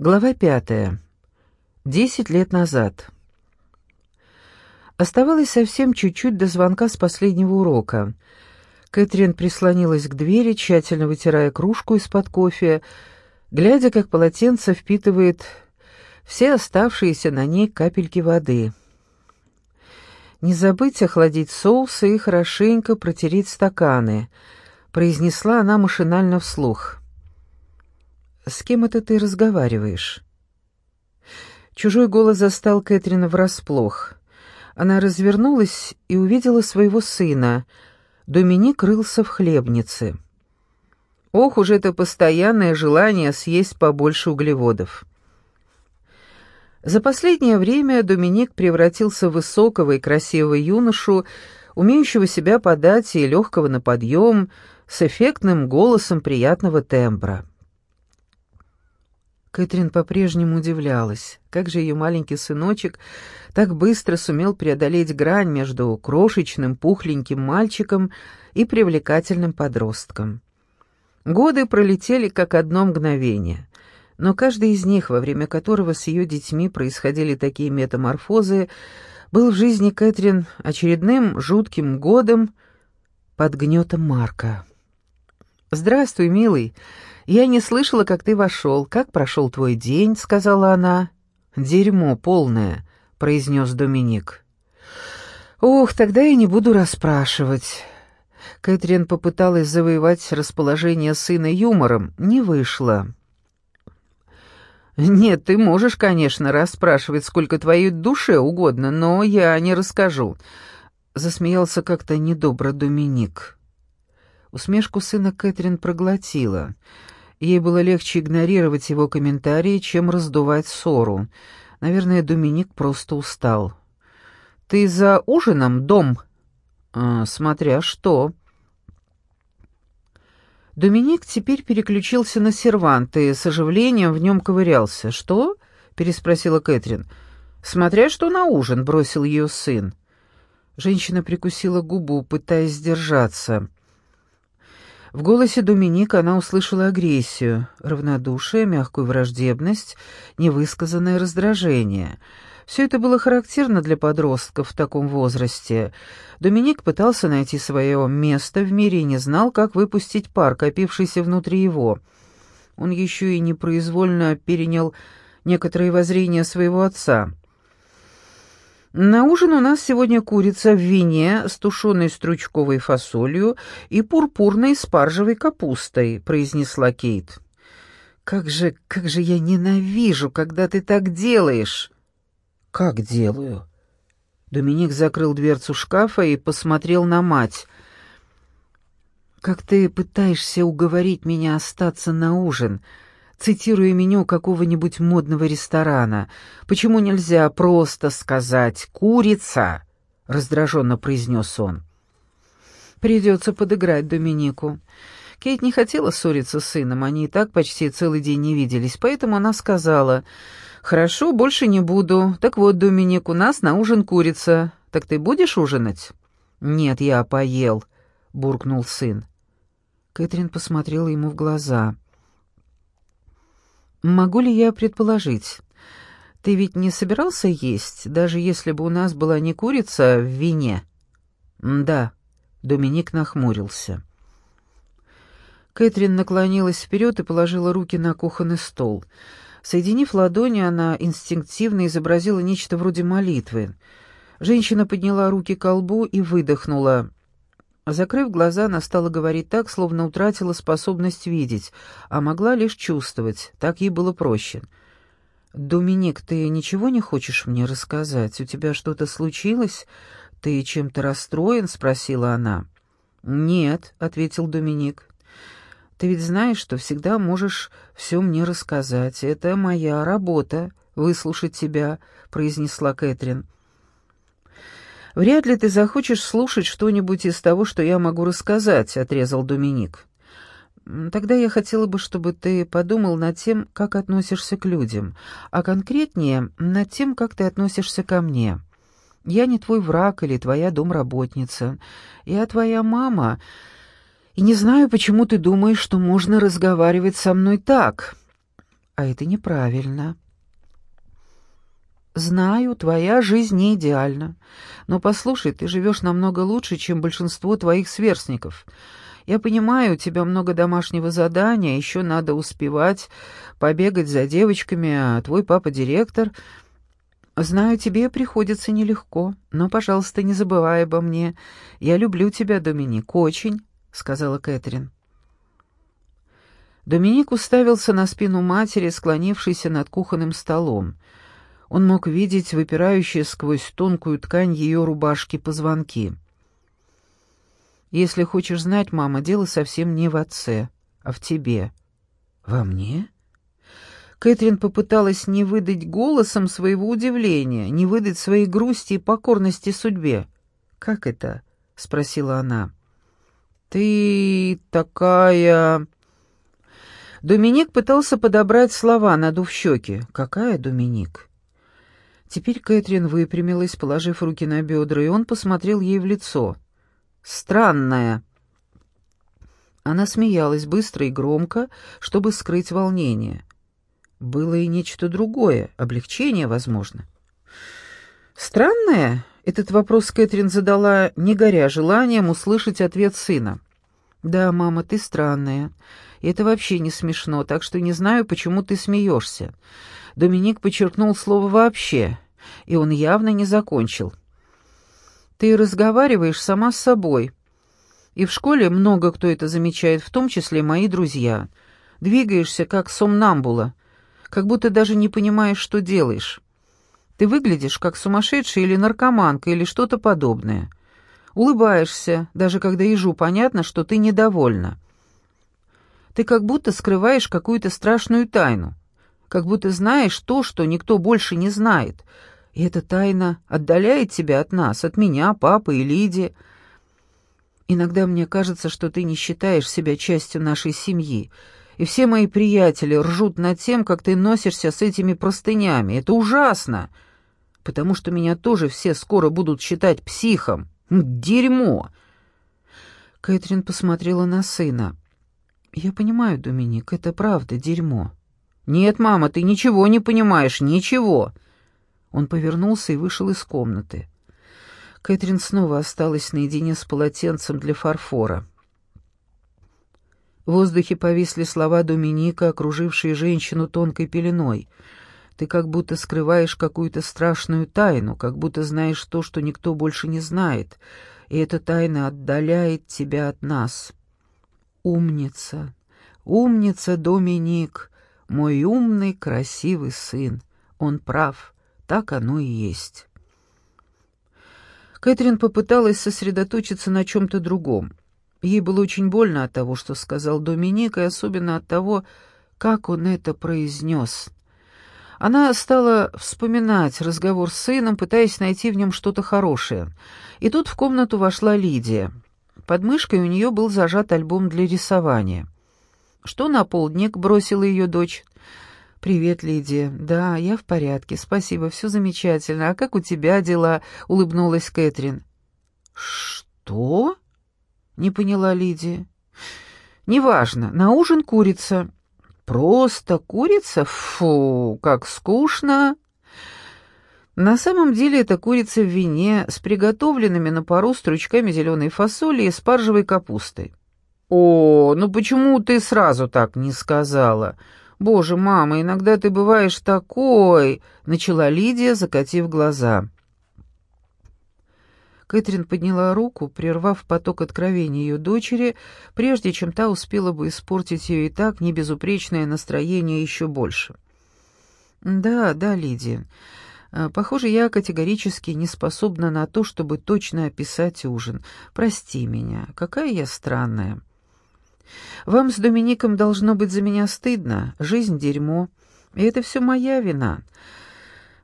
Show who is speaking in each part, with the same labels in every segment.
Speaker 1: Глава пятая. Десять лет назад. Оставалось совсем чуть-чуть до звонка с последнего урока. Кэтрин прислонилась к двери, тщательно вытирая кружку из-под кофе, глядя, как полотенце впитывает все оставшиеся на ней капельки воды. «Не забыть охладить соусы и хорошенько протереть стаканы», — произнесла она машинально вслух. «С кем это ты разговариваешь?» Чужой голос застал Кэтрин врасплох. Она развернулась и увидела своего сына. Доминик рылся в хлебнице. Ох уж это постоянное желание съесть побольше углеводов. За последнее время Доминик превратился в высокого и красивого юношу, умеющего себя подать и легкого на подъем, с эффектным голосом приятного тембра. Кэтрин по-прежнему удивлялась, как же ее маленький сыночек так быстро сумел преодолеть грань между крошечным пухленьким мальчиком и привлекательным подростком. Годы пролетели как одно мгновение, но каждый из них, во время которого с ее детьми происходили такие метаморфозы, был в жизни Кэтрин очередным жутким годом под гнетом Марка. «Здравствуй, милый!» «Я не слышала, как ты вошел. Как прошел твой день?» — сказала она. «Дерьмо полное», — произнес Доминик. «Ух, тогда я не буду расспрашивать». Кэтрин попыталась завоевать расположение сына юмором. Не вышло. «Нет, ты можешь, конечно, расспрашивать, сколько твоей душе угодно, но я не расскажу», — засмеялся как-то недобро Доминик. Усмешку сына Кэтрин проглотила — Ей было легче игнорировать его комментарии, чем раздувать ссору. Наверное, Доминик просто устал. «Ты за ужином, дом?» а, «Смотря что». Доминик теперь переключился на сервант и с оживлением в нем ковырялся. «Что?» — переспросила Кэтрин. «Смотря что на ужин», — бросил ее сын. Женщина прикусила губу, пытаясь сдержаться. В голосе Доминика она услышала агрессию, равнодушие, мягкую враждебность, невысказанное раздражение. Все это было характерно для подростков в таком возрасте. Доминик пытался найти свое место в мире и не знал, как выпустить пар, копившийся внутри его. Он еще и непроизвольно перенял некоторые воззрения своего отца — на ужин у нас сегодня курица в вине с тушеной стручковой фасолью и пурпурной спаржевой капустой», — произнесла Кейт. «Как же, как же я ненавижу, когда ты так делаешь!» «Как делаю?» Доминик закрыл дверцу шкафа и посмотрел на мать. «Как ты пытаешься уговорить меня остаться на ужин?» Цитируя меню какого-нибудь модного ресторана. Почему нельзя просто сказать «курица»?» — раздраженно произнес он. «Придется подыграть Доминику». Кейт не хотела ссориться с сыном, они и так почти целый день не виделись, поэтому она сказала, «Хорошо, больше не буду. Так вот, Доминик, у нас на ужин курица. Так ты будешь ужинать?» «Нет, я поел», — буркнул сын. Кэтрин посмотрела ему в глаза — «Могу ли я предположить? Ты ведь не собирался есть, даже если бы у нас была не курица в вине?» «Да», — Доминик нахмурился. Кэтрин наклонилась вперед и положила руки на кухонный стол. Соединив ладони, она инстинктивно изобразила нечто вроде молитвы. Женщина подняла руки к колбу и выдохнула. Закрыв глаза, она стала говорить так, словно утратила способность видеть, а могла лишь чувствовать, так ей было проще. «Доминик, ты ничего не хочешь мне рассказать? У тебя что-то случилось? Ты чем-то расстроен?» — спросила она. «Нет», — ответил Доминик. «Ты ведь знаешь, что всегда можешь все мне рассказать. Это моя работа — выслушать тебя», — произнесла Кэтрин. «Вряд ли ты захочешь слушать что-нибудь из того, что я могу рассказать», — отрезал Доминик. «Тогда я хотела бы, чтобы ты подумал над тем, как относишься к людям, а конкретнее над тем, как ты относишься ко мне. Я не твой враг или твоя домработница. Я твоя мама, и не знаю, почему ты думаешь, что можно разговаривать со мной так». а это неправильно. Знаю, твоя жизнь не идеальна, но послушай, ты живешь намного лучше, чем большинство твоих сверстников. Я понимаю, у тебя много домашнего задания, еще надо успевать побегать за девочками, а твой папа директор. Знаю, тебе приходится нелегко, но, пожалуйста, не забывай обо мне. Я люблю тебя, Доминик, очень, сказала Кэтрин. Доминик уставился на спину матери, склонившейся над кухонным столом. Он мог видеть выпирающие сквозь тонкую ткань ее рубашки позвонки. «Если хочешь знать, мама, дело совсем не в отце, а в тебе». «Во мне?» Кэтрин попыталась не выдать голосом своего удивления, не выдать своей грусти и покорности судьбе. «Как это?» — спросила она. «Ты такая...» Доминик пытался подобрать слова, надув щеки. «Какая Доминик?» Теперь Кэтрин выпрямилась, положив руки на бедра, и он посмотрел ей в лицо. «Странная». Она смеялась быстро и громко, чтобы скрыть волнение. Было и нечто другое, облегчение, возможно. «Странная?» — этот вопрос Кэтрин задала, не горя желанием услышать ответ сына. «Да, мама, ты странная. Это вообще не смешно, так что не знаю, почему ты смеешься». Доминик подчеркнул слово «вообще», и он явно не закончил. «Ты разговариваешь сама с собой. И в школе много кто это замечает, в том числе мои друзья. Двигаешься как сомнамбула, как будто даже не понимаешь, что делаешь. Ты выглядишь как сумасшедшая или наркоманка или что-то подобное. Улыбаешься, даже когда ежу понятно, что ты недовольна. Ты как будто скрываешь какую-то страшную тайну, как будто знаешь то, что никто больше не знает. И эта тайна отдаляет тебя от нас, от меня, папы и Лиди. Иногда мне кажется, что ты не считаешь себя частью нашей семьи, и все мои приятели ржут над тем, как ты носишься с этими простынями. Это ужасно, потому что меня тоже все скоро будут считать психом. Дерьмо!» Кэтрин посмотрела на сына. «Я понимаю, Доминик, это правда дерьмо». «Нет, мама, ты ничего не понимаешь, ничего». Он повернулся и вышел из комнаты. Кэтрин снова осталась наедине с полотенцем для фарфора. В воздухе повисли слова Доминика, окружившие женщину тонкой пеленой — ты как будто скрываешь какую-то страшную тайну, как будто знаешь то, что никто больше не знает, и эта тайна отдаляет тебя от нас. Умница, умница, Доминик, мой умный, красивый сын. Он прав, так оно и есть. Кэтрин попыталась сосредоточиться на чем-то другом. Ей было очень больно от того, что сказал Доминик, и особенно от того, как он это произнес. Она стала вспоминать разговор с сыном, пытаясь найти в нем что-то хорошее. И тут в комнату вошла Лидия. Под мышкой у нее был зажат альбом для рисования. «Что на полдник?» — бросила ее дочь. «Привет, Лидия. Да, я в порядке. Спасибо, все замечательно. А как у тебя дела?» — улыбнулась Кэтрин. «Что?» — не поняла Лидия. «Неважно. На ужин курица. Просто курица? Фу, как скучно. На самом деле это курица в вине с приготовленными на пару стручками зеленой фасоли и спаржевой капустой. О, ну почему ты сразу так не сказала? Боже, мама, иногда ты бываешь такой, начала Лидия, закатив глаза. Кэтрин подняла руку, прервав поток откровений ее дочери, прежде чем та успела бы испортить ее и так небезупречное настроение еще больше. «Да, да, Лидия. А, похоже, я категорически не способна на то, чтобы точно описать ужин. Прости меня. Какая я странная. Вам с Домиником должно быть за меня стыдно. Жизнь — дерьмо. И это все моя вина.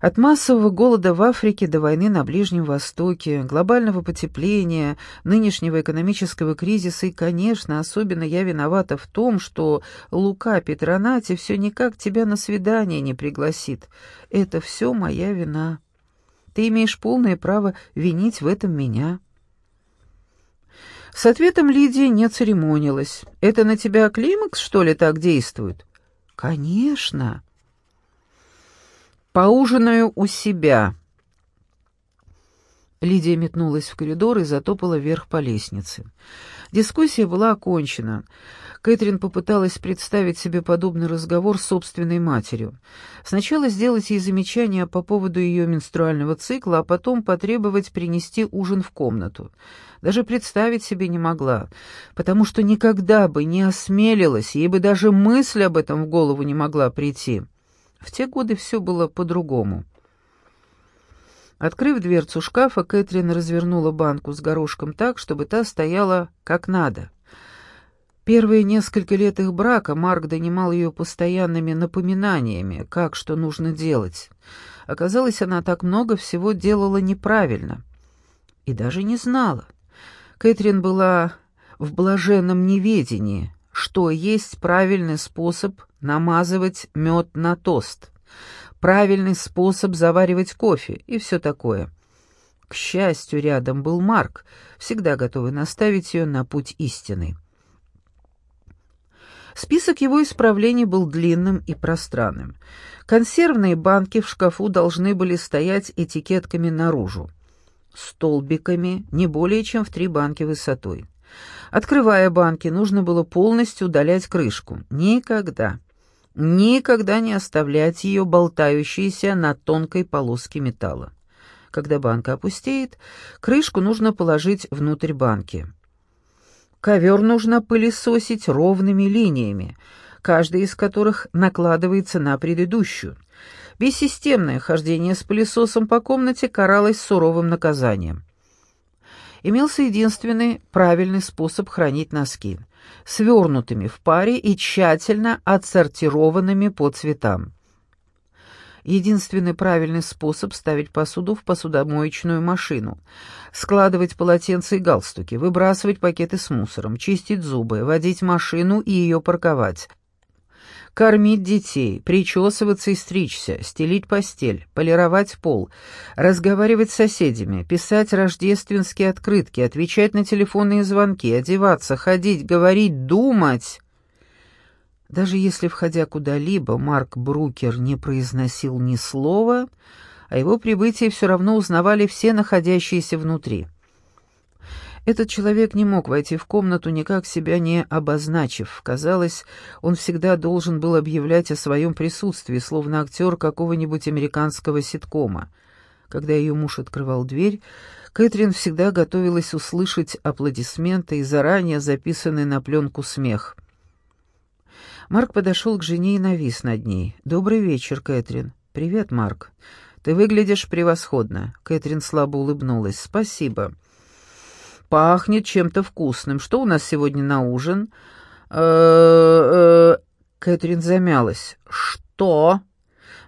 Speaker 1: От массового голода в Африке до войны на Ближнем Востоке, глобального потепления, нынешнего экономического кризиса и, конечно, особенно я виновата в том, что Лука Петронати все никак тебя на свидание не пригласит. Это все моя вина. Ты имеешь полное право винить в этом меня». С ответом Лидия не церемонилась. «Это на тебя климакс, что ли, так действует?» «Конечно. Поужинаю у себя». Лидия метнулась в коридор и затопала вверх по лестнице. Дискуссия была окончена. Кэтрин попыталась представить себе подобный разговор с собственной матерью. Сначала сделать ей замечание по поводу ее менструального цикла, а потом потребовать принести ужин в комнату. Даже представить себе не могла, потому что никогда бы не осмелилась, ей бы даже мысль об этом в голову не могла прийти. В те годы все было по-другому. Открыв дверцу шкафа, Кэтрин развернула банку с горошком так, чтобы та стояла как надо. Первые несколько лет их брака Марк донимал ее постоянными напоминаниями, как что нужно делать. Оказалось, она так много всего делала неправильно. И даже не знала. Кэтрин была в блаженном неведении, что есть правильный способ намазывать мед на тост правильный способ заваривать кофе и все такое. К счастью, рядом был Марк, всегда готовый наставить ее на путь истины. Список его исправлений был длинным и пространным. Консервные банки в шкафу должны были стоять этикетками наружу, столбиками не более чем в три банки высотой. Открывая банки, нужно было полностью удалять крышку. Никогда. Никогда не оставлять ее болтающейся на тонкой полоске металла. Когда банка опустеет, крышку нужно положить внутрь банки. Ковер нужно пылесосить ровными линиями, каждая из которых накладывается на предыдущую. Бессистемное хождение с пылесосом по комнате каралось суровым наказанием. Имелся единственный правильный способ хранить носки — свернутыми в паре и тщательно отсортированными по цветам. Единственный правильный способ ставить посуду в посудомоечную машину, складывать полотенца и галстуки, выбрасывать пакеты с мусором, чистить зубы, водить машину и ее парковать, кормить детей, причесываться и стричься, стелить постель, полировать пол, разговаривать с соседями, писать рождественские открытки, отвечать на телефонные звонки, одеваться, ходить, говорить, думать. Даже если, входя куда-либо, Марк Брукер не произносил ни слова, о его прибытии все равно узнавали все находящиеся внутри. Этот человек не мог войти в комнату, никак себя не обозначив. Казалось, он всегда должен был объявлять о своем присутствии, словно актер какого-нибудь американского ситкома. Когда ее муж открывал дверь, Кэтрин всегда готовилась услышать аплодисменты и заранее записанный на пленку смех. Марк подошел к жене и навис над ней. «Добрый вечер, Кэтрин». «Привет, Марк. Ты выглядишь превосходно». Кэтрин слабо улыбнулась. «Спасибо». Пахнет чем-то вкусным. Что у нас сегодня на ужин? Кэтрин замялась. Что?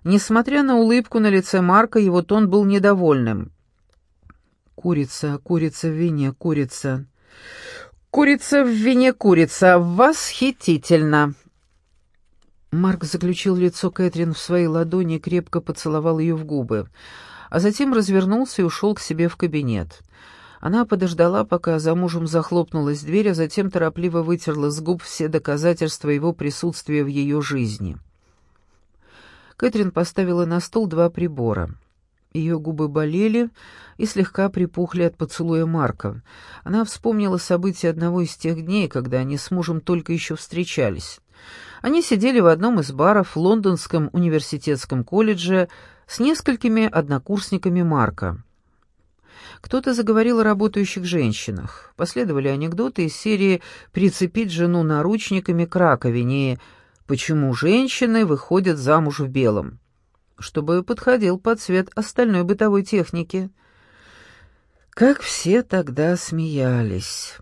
Speaker 1: Несмотря на улыбку на лице Марка, его тон был недовольным. Курица, курица в вине, курица. Курица в вине, курица. Восхитительно. Марк заключил лицо Кэтрин в свои ладони и крепко поцеловал ее в губы, а затем развернулся и ушел к себе в кабинет. Она подождала, пока за мужем захлопнулась дверь, а затем торопливо вытерла с губ все доказательства его присутствия в ее жизни. Кэтрин поставила на стол два прибора. Ее губы болели и слегка припухли от поцелуя Марка. Она вспомнила события одного из тех дней, когда они с мужем только еще встречались. Они сидели в одном из баров в Лондонском университетском колледже с несколькими однокурсниками Марка. Кто-то заговорил о работающих женщинах. Последовали анекдоты из серии «Прицепить жену наручниками к раковине» «Почему женщины выходят замуж в белом?» чтобы подходил под цвет остальной бытовой техники. Как все тогда смеялись.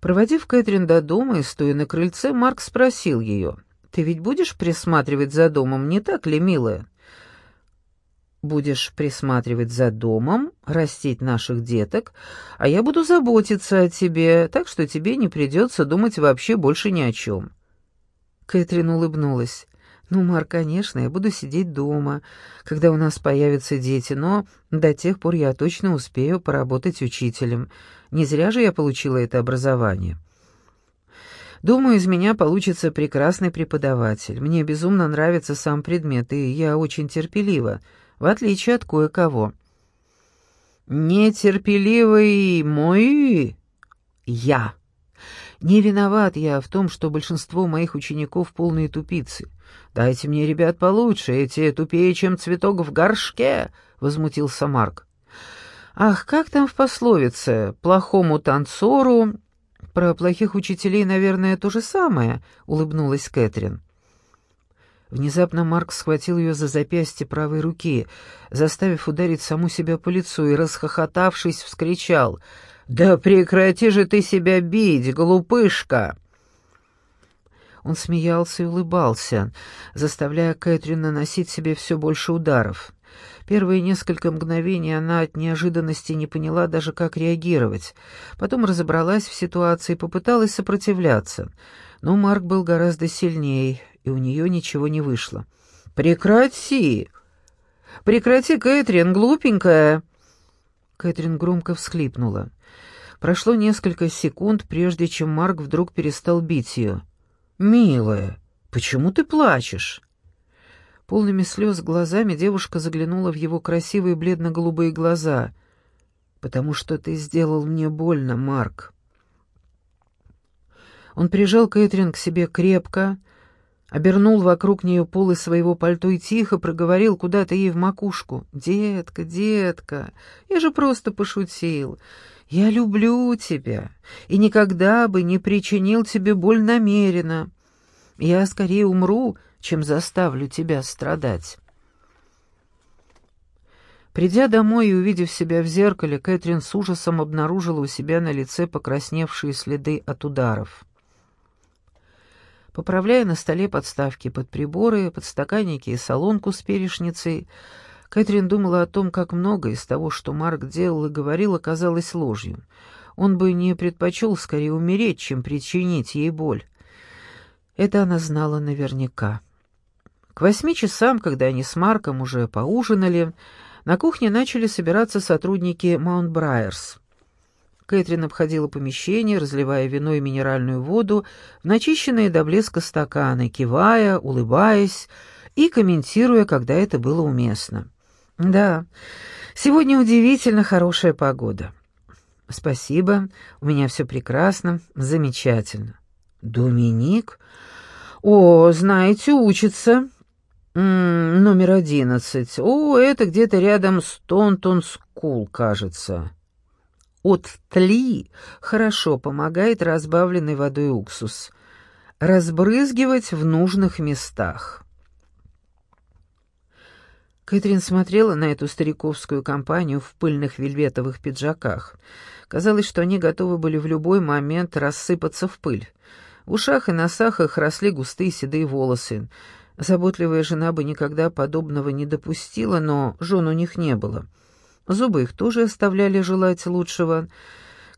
Speaker 1: Проводив Кэтрин до дома и стоя на крыльце, Марк спросил ее, «Ты ведь будешь присматривать за домом, не так ли, милая?» Будешь присматривать за домом, растить наших деток, а я буду заботиться о тебе, так что тебе не придется думать вообще больше ни о чем». Кэтрин улыбнулась. «Ну, Мар, конечно, я буду сидеть дома, когда у нас появятся дети, но до тех пор я точно успею поработать учителем. Не зря же я получила это образование». Думаю, из меня получится прекрасный преподаватель. Мне безумно нравится сам предмет, и я очень терпелива, в отличие от кое-кого». «Нетерпеливый мой...» «Я». Не виноват я в том, что большинство моих учеников полные тупицы. Дайте мне ребят получше, эти тупее, чем цветок в горшке, возмутился Марк. Ах, как там в пословице: плохому танцору про плохих учителей, наверное, то же самое, улыбнулась Кэтрин. Внезапно Марк схватил ее за запястье правой руки, заставив ударить саму себя по лицу, и, расхохотавшись, вскричал — «Да прекрати же ты себя бить, глупышка!» Он смеялся и улыбался, заставляя Кэтрин наносить себе все больше ударов. Первые несколько мгновений она от неожиданности не поняла даже, как реагировать. Потом разобралась в ситуации и попыталась сопротивляться. Но Марк был гораздо сильнее, и у нее ничего не вышло. «Прекрати! Прекрати, Кэтрин, глупенькая!» Кэтрин громко всхлипнула. Прошло несколько секунд, прежде чем Марк вдруг перестал бить ее. «Милая, почему ты плачешь?» Полными слез глазами девушка заглянула в его красивые бледно-голубые глаза. «Потому что ты сделал мне больно, Марк». Он прижал Кэтрин к себе крепко, обернул вокруг нее полы своего пальто и тихо проговорил куда-то ей в макушку. «Детка, детка, я же просто пошутил. Я люблю тебя и никогда бы не причинил тебе боль намеренно. Я скорее умру, чем заставлю тебя страдать». Придя домой и увидев себя в зеркале, Кэтрин с ужасом обнаружила у себя на лице покрасневшие следы от ударов. Поправляя на столе подставки под приборы, подстаканники и солонку с перешницей, Кэтрин думала о том, как много из того, что Марк делал и говорил, оказалось ложью. Он бы не предпочел скорее умереть, чем причинить ей боль. Это она знала наверняка. К восьми часам, когда они с Марком уже поужинали, на кухне начали собираться сотрудники Маунт Брайерс. Кэтрин обходила помещение, разливая вино и минеральную воду в начищенные до блеска стаканы, кивая, улыбаясь и комментируя, когда это было уместно. Да, сегодня удивительно хорошая погода. Спасибо, у меня все прекрасно, замечательно. Доминик? О, знаете, учится. М -м, номер одиннадцать. О, это где-то рядом с Taunton School, кажется. От тли хорошо помогает разбавленный водой уксус. Разбрызгивать в нужных местах. Кэтрин смотрела на эту стариковскую компанию в пыльных вельветовых пиджаках. Казалось, что они готовы были в любой момент рассыпаться в пыль. В ушах и носах их росли густые седые волосы. Заботливая жена бы никогда подобного не допустила, но жен у них не было. Зубы их тоже оставляли желать лучшего —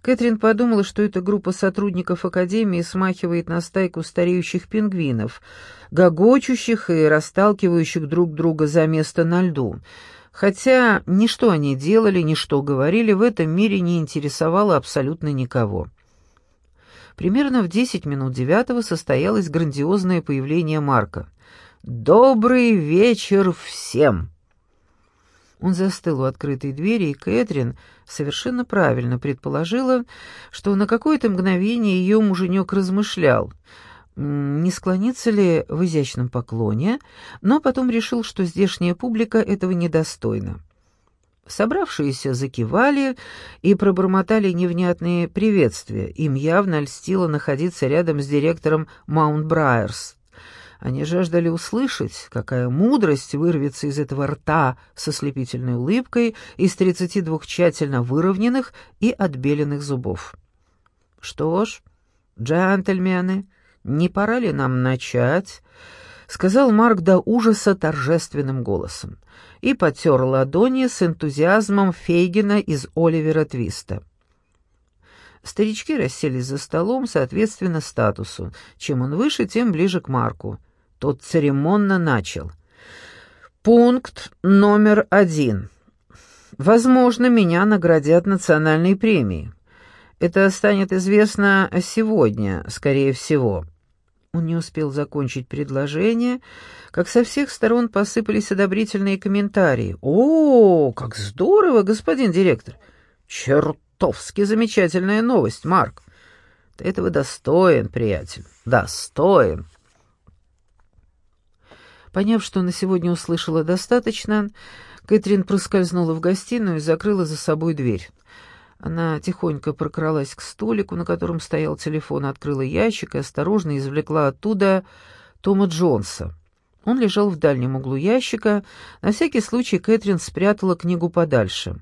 Speaker 1: Кэтрин подумала, что эта группа сотрудников Академии смахивает на стайку стареющих пингвинов, гогочущих и расталкивающих друг друга за место на льду. Хотя ни что они делали, ни что говорили, в этом мире не интересовало абсолютно никого. Примерно в десять минут девятого состоялось грандиозное появление Марка. «Добрый вечер всем!» Он застыл у открытой двери, и Кэтрин совершенно правильно предположила, что на какое-то мгновение ее муженек размышлял, не склониться ли в изящном поклоне, но потом решил, что здешняя публика этого недостойна. Собравшиеся закивали и пробормотали невнятные приветствия. Им явно льстило находиться рядом с директором Маунт Брайерс. Они жаждали услышать, какая мудрость вырвется из этого рта со слепительной улыбкой из тридцати двух тщательно выровненных и отбеленных зубов. «Что ж, джентльмены, не пора ли нам начать?» — сказал Марк до ужаса торжественным голосом и потер ладони с энтузиазмом Фейгина из Оливера Твиста. Старички расселись за столом соответственно статусу. Чем он выше, тем ближе к Марку. Тот церемонно начал. «Пункт номер один. Возможно, меня наградят национальной премией. Это станет известно сегодня, скорее всего». Он не успел закончить предложение, как со всех сторон посыпались одобрительные комментарии. «О, как здорово, господин директор! Чертовски замечательная новость, Марк! Ты этого достоин, приятель, достоин!» Поняв, что на сегодня услышала достаточно, Кэтрин проскользнула в гостиную и закрыла за собой дверь. Она тихонько прокралась к столику, на котором стоял телефон, открыла ящик и осторожно извлекла оттуда Тома Джонса. Он лежал в дальнем углу ящика. На всякий случай Кэтрин спрятала книгу подальше.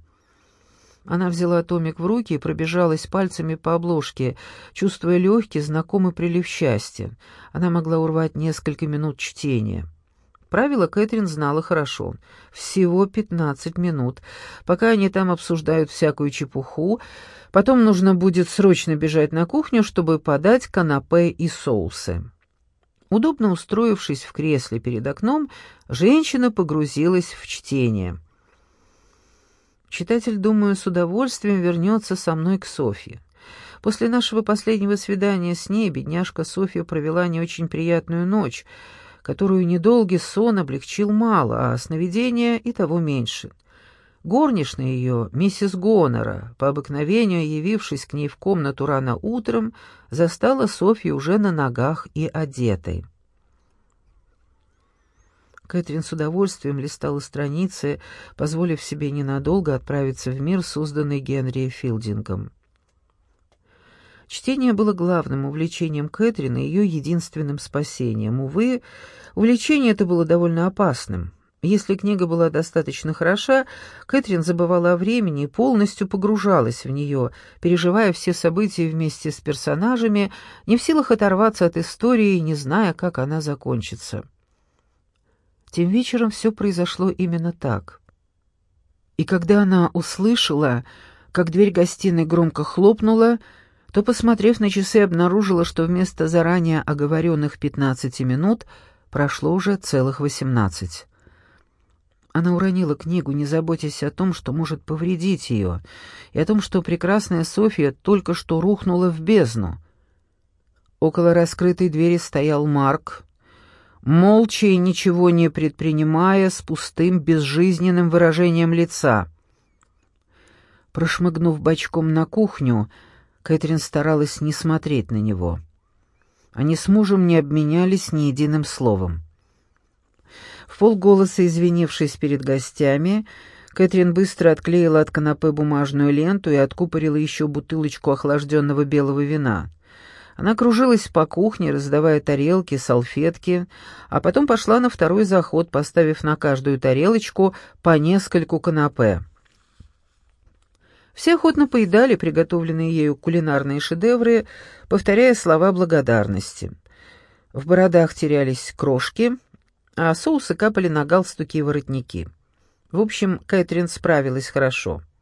Speaker 1: Она взяла томик в руки и пробежалась пальцами по обложке, чувствуя легкий, знакомый прилив счастья. Она могла урвать несколько минут чтения. Правила Кэтрин знала хорошо. Всего пятнадцать минут. Пока они там обсуждают всякую чепуху, потом нужно будет срочно бежать на кухню, чтобы подать канапе и соусы. Удобно устроившись в кресле перед окном, женщина погрузилась в чтение. Читатель, думаю, с удовольствием вернется со мной к Софье. После нашего последнего свидания с ней бедняжка Софья провела не очень приятную ночь — которую недолгий сон облегчил мало, а сновидения и того меньше. Горничная ее, миссис Гонора, по обыкновению явившись к ней в комнату рано утром, застала Софью уже на ногах и одетой. Кэтрин с удовольствием листала страницы, позволив себе ненадолго отправиться в мир, созданный Генри Филдингом. Чтение было главным увлечением Кэтрин и ее единственным спасением. Увы, увлечение это было довольно опасным. Если книга была достаточно хороша, Кэтрин забывала о времени и полностью погружалась в нее, переживая все события вместе с персонажами, не в силах оторваться от истории, не зная, как она закончится. Тем вечером все произошло именно так. И когда она услышала, как дверь гостиной громко хлопнула, то, посмотрев на часы, обнаружила, что вместо заранее оговоренных 15 минут прошло уже целых 18. Она уронила книгу, не заботясь о том, что может повредить ее, и о том, что прекрасная Софья только что рухнула в бездну. Около раскрытой двери стоял Марк, молча и ничего не предпринимая, с пустым, безжизненным выражением лица. Прошмыгнув бочком на кухню, Кэтрин старалась не смотреть на него. Они с мужем не обменялись ни единым словом. В полголоса извинившись перед гостями, Кэтрин быстро отклеила от канапе бумажную ленту и откупорила еще бутылочку охлажденного белого вина. Она кружилась по кухне, раздавая тарелки, салфетки, а потом пошла на второй заход, поставив на каждую тарелочку по нескольку канапе. Все охотно поедали приготовленные ею кулинарные шедевры, повторяя слова благодарности. В бородах терялись крошки, а соусы капали на галстуки и воротники. В общем, Кэтрин справилась хорошо —